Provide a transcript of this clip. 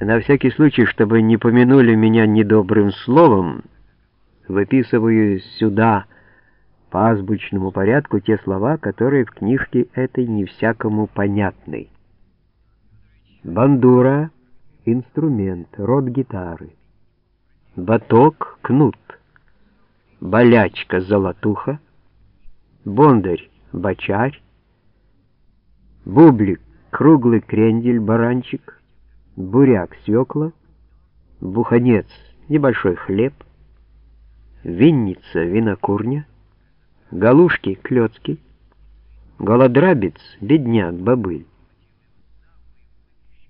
На всякий случай, чтобы не помянули меня недобрым словом, выписываю сюда по азбучному порядку те слова, которые в книжке этой не всякому понятны. Бандура — инструмент, род гитары. Баток — кнут. Болячка — золотуха. Бондарь — бочарь. Бублик — круглый крендель, баранчик. Буряк — свекла. Буханец — небольшой хлеб. Винница — винокурня. Галушки — клёцки. Голодрабец — бедняк, бобыль.